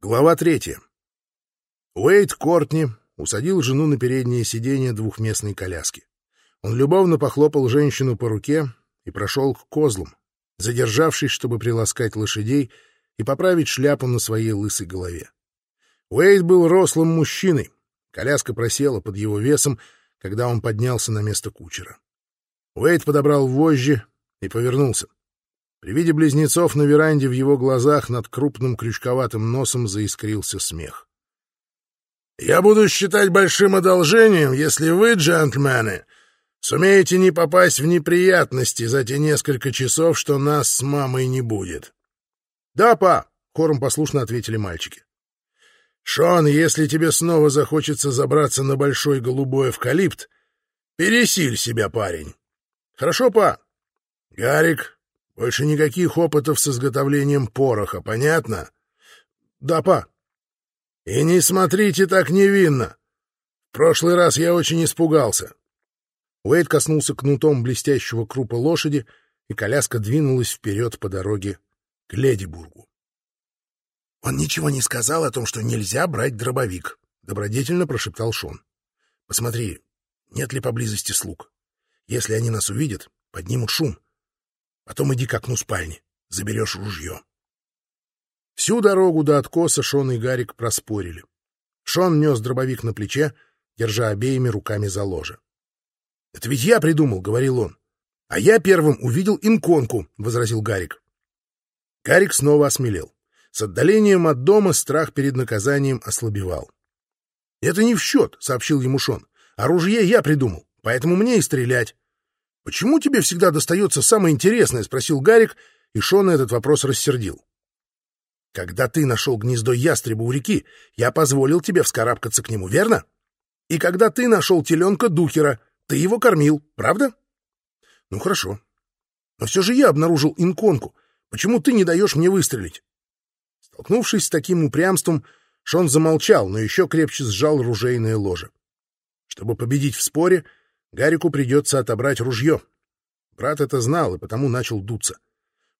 Глава третья. Уэйд Кортни усадил жену на переднее сиденье двухместной коляски. Он любовно похлопал женщину по руке и прошел к козлам, задержавшись, чтобы приласкать лошадей и поправить шляпу на своей лысой голове. Уэйд был рослым мужчиной. Коляска просела под его весом, когда он поднялся на место кучера. Уэйд подобрал вожжи и повернулся. При виде близнецов на веранде в его глазах над крупным крючковатым носом заискрился смех. «Я буду считать большим одолжением, если вы, джентльмены, сумеете не попасть в неприятности за те несколько часов, что нас с мамой не будет». «Да, па!» — хором послушно ответили мальчики. «Шон, если тебе снова захочется забраться на большой голубой эвкалипт, пересиль себя, парень». «Хорошо, па». «Гарик, больше никаких опытов с изготовлением пороха, понятно? Да, па. И не смотрите так невинно. В прошлый раз я очень испугался. Уэйд коснулся кнутом блестящего крупа лошади, и коляска двинулась вперед по дороге к Ледибургу. «Он ничего не сказал о том, что нельзя брать дробовик», — добродетельно прошептал Шон. «Посмотри, нет ли поблизости слуг. Если они нас увидят, поднимут шум. Потом иди к окну спальни, заберешь ружье. Всю дорогу до откоса Шон и Гарик проспорили. Шон нес дробовик на плече, держа обеими руками за ложе. — Это ведь я придумал, — говорил он. — А я первым увидел инконку, — возразил Гарик. Гарик снова осмелел. С отдалением от дома страх перед наказанием ослабевал. — Это не в счет, — сообщил ему Шон. — Оружие я придумал, поэтому мне и стрелять. «Почему тебе всегда достается самое интересное?» — спросил Гарик, и Шона этот вопрос рассердил. «Когда ты нашел гнездо ястреба у реки, я позволил тебе вскарабкаться к нему, верно? И когда ты нашел теленка Духера, ты его кормил, правда?» «Ну, хорошо. Но все же я обнаружил инконку. Почему ты не даешь мне выстрелить?» Столкнувшись с таким упрямством, Шон замолчал, но еще крепче сжал ружейное ложе. Чтобы победить в споре, Гарику придется отобрать ружье. Брат это знал и потому начал дуться.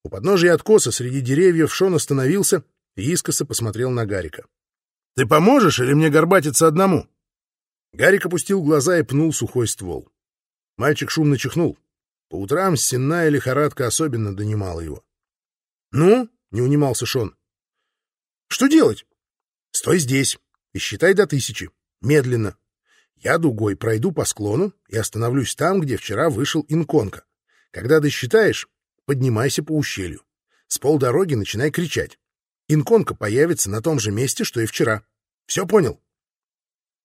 У подножия откоса среди деревьев Шон остановился и искоса посмотрел на Гарика. — Ты поможешь или мне горбатиться одному? Гарик опустил глаза и пнул сухой ствол. Мальчик шумно чихнул. По утрам сенная лихорадка особенно донимала его. — Ну? — не унимался Шон. — Что делать? — Стой здесь и считай до тысячи. Медленно. Я дугой пройду по склону и остановлюсь там, где вчера вышел инконка. Когда досчитаешь, поднимайся по ущелью. С полдороги начинай кричать. Инконка появится на том же месте, что и вчера. Все понял?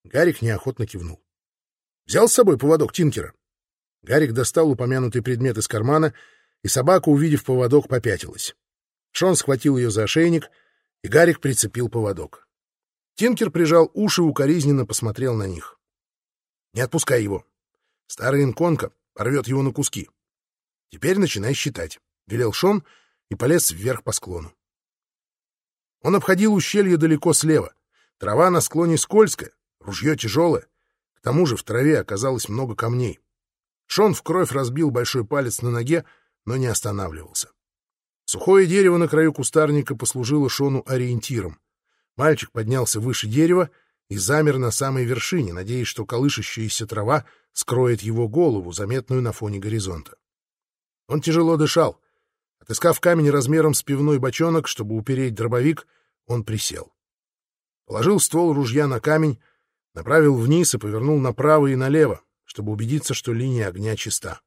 Гарик неохотно кивнул. Взял с собой поводок Тинкера. Гарик достал упомянутый предмет из кармана, и собака, увидев поводок, попятилась. Шон схватил ее за ошейник, и Гарик прицепил поводок. Тинкер прижал уши и укоризненно посмотрел на них. Не отпускай его. Старый инконка порвет его на куски. Теперь начинай считать, — велел Шон и полез вверх по склону. Он обходил ущелье далеко слева. Трава на склоне скользкая, ружье тяжелое. К тому же в траве оказалось много камней. Шон в кровь разбил большой палец на ноге, но не останавливался. Сухое дерево на краю кустарника послужило Шону ориентиром. Мальчик поднялся выше дерева и замер на самой вершине, надеясь, что колышащаяся трава скроет его голову, заметную на фоне горизонта. Он тяжело дышал. Отыскав камень размером с пивной бочонок, чтобы упереть дробовик, он присел. Положил ствол ружья на камень, направил вниз и повернул направо и налево, чтобы убедиться, что линия огня чиста.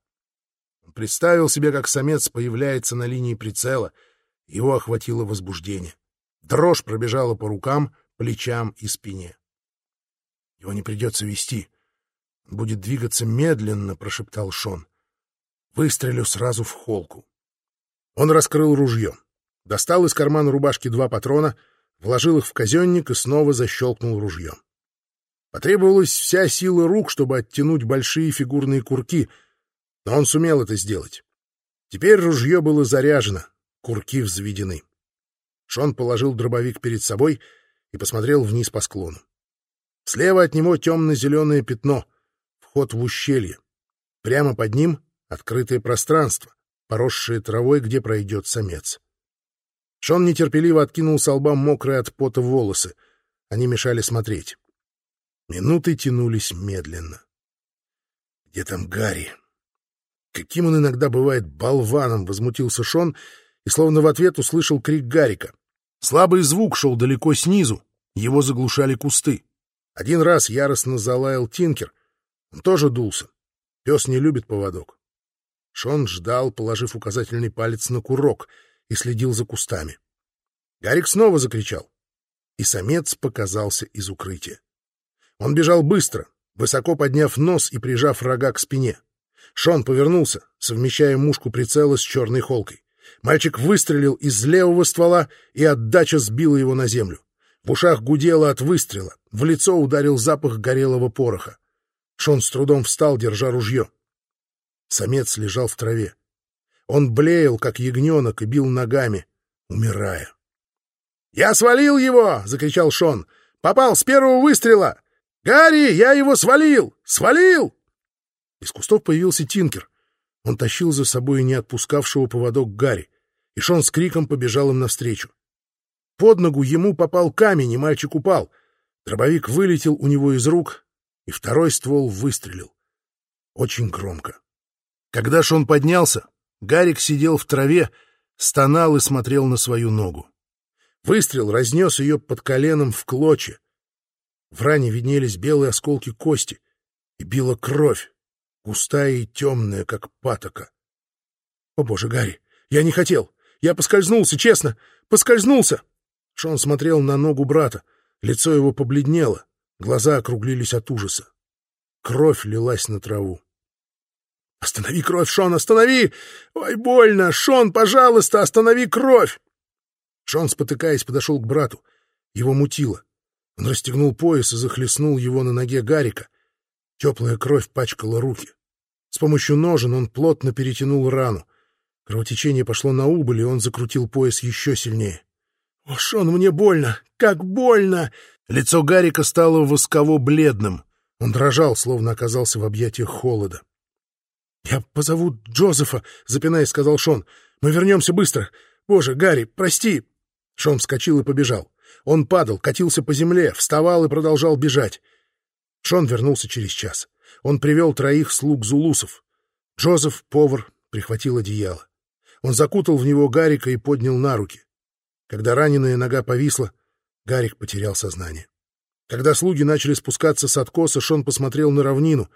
Он представил себе, как самец появляется на линии прицела, его охватило возбуждение. Дрожь пробежала по рукам, плечам и спине. Его не придется вести. Будет двигаться медленно, — прошептал Шон. Выстрелю сразу в холку. Он раскрыл ружье, достал из кармана рубашки два патрона, вложил их в казенник и снова защелкнул ружье. Потребовалась вся сила рук, чтобы оттянуть большие фигурные курки, но он сумел это сделать. Теперь ружье было заряжено, курки взведены. Шон положил дробовик перед собой и посмотрел вниз по склону. Слева от него темно-зеленое пятно, вход в ущелье. Прямо под ним открытое пространство, поросшее травой, где пройдет самец. Шон нетерпеливо откинул с лба мокрые от пота волосы. Они мешали смотреть. Минуты тянулись медленно. «Где там Гарри?» «Каким он иногда бывает болваном!» — возмутился Шон и словно в ответ услышал крик Гарика. Слабый звук шел далеко снизу, его заглушали кусты. Один раз яростно залаял Тинкер. Он тоже дулся. Пес не любит поводок. Шон ждал, положив указательный палец на курок, и следил за кустами. Гарик снова закричал, и самец показался из укрытия. Он бежал быстро, высоко подняв нос и прижав рога к спине. Шон повернулся, совмещая мушку прицела с черной холкой. Мальчик выстрелил из левого ствола, и отдача сбила его на землю. В ушах гудело от выстрела, в лицо ударил запах горелого пороха. Шон с трудом встал, держа ружье. Самец лежал в траве. Он блеял, как ягненок, и бил ногами, умирая. «Я свалил его!» — закричал Шон. «Попал с первого выстрела! Гарри, я его свалил! Свалил!» Из кустов появился Тинкер. Он тащил за собой не отпускавшего поводок Гарри, и Шон с криком побежал им навстречу. Под ногу ему попал камень, и мальчик упал. Дробовик вылетел у него из рук, и второй ствол выстрелил. Очень громко. Когда Шон поднялся, Гарик сидел в траве, стонал и смотрел на свою ногу. Выстрел разнес ее под коленом в клочья. В ране виднелись белые осколки кости, и била кровь, густая и темная, как патока. — О, боже, Гарри, я не хотел! Я поскользнулся, честно! Поскользнулся! Шон смотрел на ногу брата. Лицо его побледнело, глаза округлились от ужаса. Кровь лилась на траву. «Останови кровь, Шон, останови! Ой, больно! Шон, пожалуйста, останови кровь!» Шон, спотыкаясь, подошел к брату. Его мутило. Он расстегнул пояс и захлестнул его на ноге Гарика. Теплая кровь пачкала руки. С помощью ножен он плотно перетянул рану. Кровотечение пошло на убыль, и он закрутил пояс еще сильнее. «О, Шон, мне больно! Как больно!» Лицо Гарика стало восково-бледным. Он дрожал, словно оказался в объятиях холода. «Я позову Джозефа», — запинаясь, сказал Шон. «Мы вернемся быстро. Боже, Гарри, прости!» Шон вскочил и побежал. Он падал, катился по земле, вставал и продолжал бежать. Шон вернулся через час. Он привел троих слуг зулусов. Джозеф, повар, прихватил одеяло. Он закутал в него Гарика и поднял на руки. Когда раненая нога повисла, Гарик потерял сознание. Когда слуги начали спускаться с откоса, Шон посмотрел на равнину.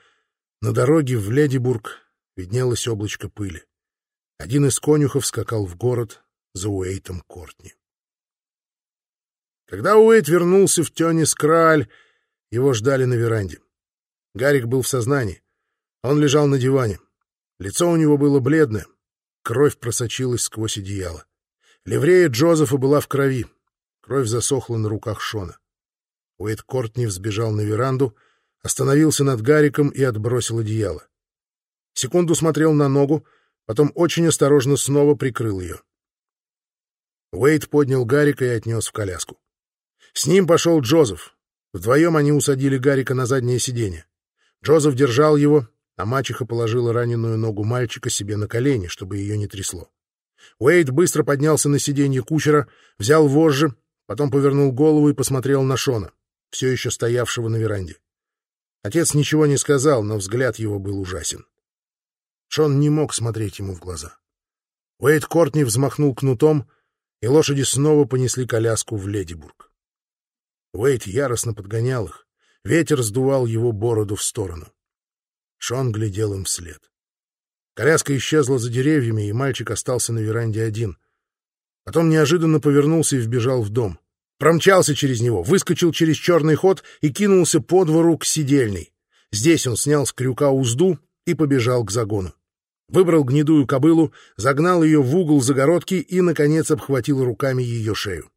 На дороге в Ледибург виднелось облачко пыли. Один из конюхов скакал в город за Уэйтом Кортни. Когда Уэйт вернулся в Тёнис-Крааль, его ждали на веранде. Гарик был в сознании. Он лежал на диване. Лицо у него было бледное. Кровь просочилась сквозь одеяло. Ливрея Джозефа была в крови. Кровь засохла на руках Шона. Уэйт Кортни взбежал на веранду, остановился над Гариком и отбросил одеяло. Секунду смотрел на ногу, потом очень осторожно снова прикрыл ее. Уэйт поднял Гарика и отнес в коляску. С ним пошел Джозеф. Вдвоем они усадили Гарика на заднее сиденье. Джозеф держал его, а мачеха положила раненую ногу мальчика себе на колени, чтобы ее не трясло. Уэйд быстро поднялся на сиденье кучера, взял вожжи, потом повернул голову и посмотрел на Шона, все еще стоявшего на веранде. Отец ничего не сказал, но взгляд его был ужасен. Шон не мог смотреть ему в глаза. Уэйд Кортни взмахнул кнутом, и лошади снова понесли коляску в Ледибург. Уэйд яростно подгонял их. Ветер сдувал его бороду в сторону. Шон глядел им вслед. Коляска исчезла за деревьями, и мальчик остался на веранде один. Потом неожиданно повернулся и вбежал в дом. Промчался через него, выскочил через черный ход и кинулся по двору к сидельной. Здесь он снял с крюка узду и побежал к загону. Выбрал гнедую кобылу, загнал ее в угол загородки и, наконец, обхватил руками ее шею.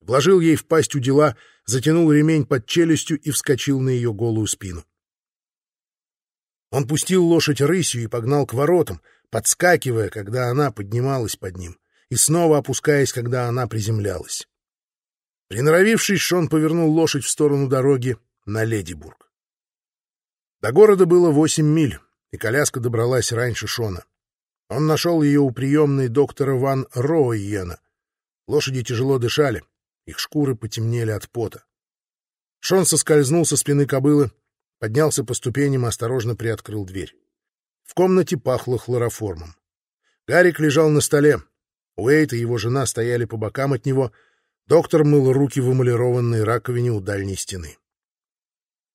Вложил ей в пасть у дела, затянул ремень под челюстью и вскочил на ее голую спину. Он пустил лошадь рысью и погнал к воротам, подскакивая, когда она поднималась под ним, и снова опускаясь, когда она приземлялась. Приноровившись, Шон повернул лошадь в сторону дороги на Ледибург. До города было восемь миль, и коляска добралась раньше Шона. Он нашел ее у приемной доктора Ван Роуйена. Лошади тяжело дышали, их шкуры потемнели от пота. Шон соскользнул со спины кобылы, поднялся по ступеням и осторожно приоткрыл дверь. В комнате пахло хлороформом. Гарик лежал на столе. Уэйт и его жена стояли по бокам от него. Доктор мыл руки в эмалированной раковине у дальней стены.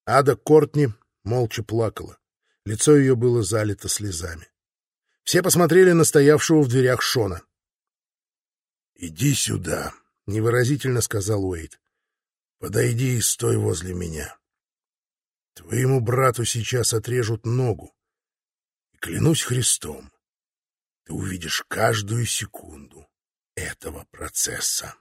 Ада Кортни молча плакала. Лицо ее было залито слезами. Все посмотрели на стоявшего в дверях Шона. «Иди сюда», — невыразительно сказал Уэйт. «Подойди и стой возле меня. Твоему брату сейчас отрежут ногу. И клянусь Христом, ты увидишь каждую секунду этого процесса».